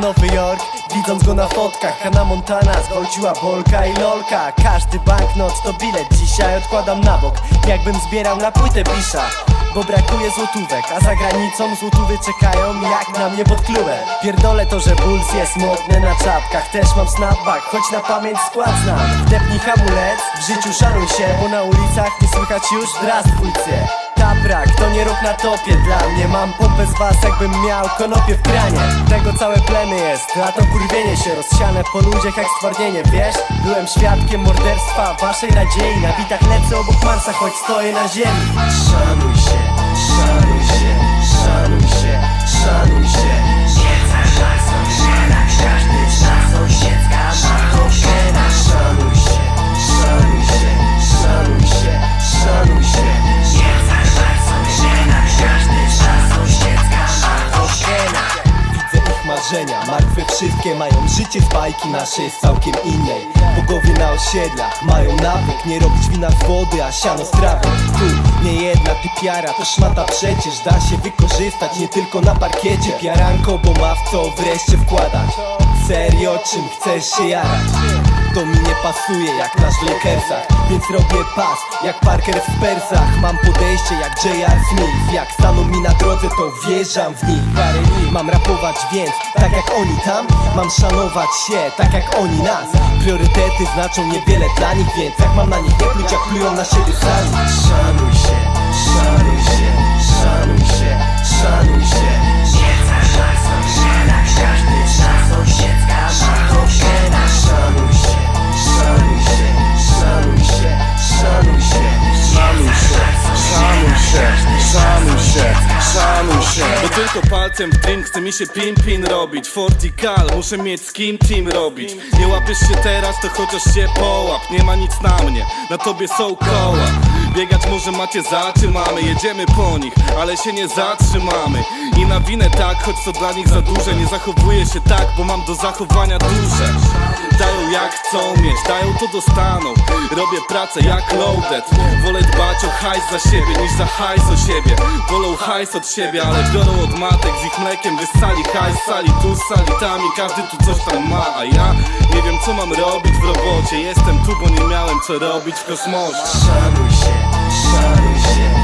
Nowy Jork Widząc go na fotkach Hannah Montana zgwałciła Bolka i Lolka. Każdy banknot to bilet Dzisiaj odkładam na bok. Jakbym zbierał na płytę Bisza bo brakuje złotówek, a za granicą złotówy czekają jak na mnie pod klubem Pierdolę to, że Bulls jest modny na czapkach Też mam snapback, choć na pamięć skład znam. Wdepnij hamulec, w życiu szanuj się Bo na ulicach nie słychać już zdrastwujcie Taprak, to nie rób na topie. Dla mnie Mam pompę z was jakbym miał konopie w kranie. Tego całe plemy jest, a to kurwienie się Rozsiane po ludziach jak stwardnienie, wiesz? Byłem świadkiem morderstwa waszej nadziei. Na bitach lecę obok Marsa, choć stoję na ziemi. Szanuj się, szanuj się, szanuj się, szanuj się marzenia, martwe wszystkie mają życie z bajki Nasze jest całkiem innej. Bogowie na osiedlach mają nawyk Nie robić wina z wody, a siano z trawy Tu nie jedna typiara, to szmata przecież Da się wykorzystać nie tylko na parkiecie. Piaranko, bo ma w co wreszcie wkładać. Serio, czym chcesz się jarać? To mi nie pasuje jak w Lakersach Więc robię pas jak Parker w Persach. Mam podejście jak J.R. Smith. Jak staną mi na drodze to wjeżdżam w nich. Parę mam rapować więc Tak jak oni tam Mam szanować się tak jak oni nas. Priorytety znaczą niewiele dla nich Więc jak mam na nich nie pluć jak plują na siebie sami. Szanuj się, szanuj się, szanuj się, szanuj się. Szanuj szanuj się. Bo tylko palcem w dream chce mi się pin-pin robić. Fortikal, muszę mieć z kim team robić. Nie łapiesz się teraz, to chociaż się połap. Nie ma nic na mnie, na tobie są koła. Biegać może macie zatrzymamy Jedziemy po nich, ale się nie zatrzymamy. I na winę tak, choć to dla nich za duże. Nie zachowuję się tak, bo mam do zachowania duże Dają jak chcą mieć, dają to dostaną Robię pracę jak loaded Wolę dbać o hajs za siebie niż za hajs o siebie. Wolą hajs od siebie, ale biorą od matek Z ich mlekiem. Wyssali hajs, sali tu, sali tam I każdy tu coś tam ma, a ja nie wiem co mam robić w robocie. Jestem tu, bo nie miałem co robić w kosmosie. Szanuj się, szanuj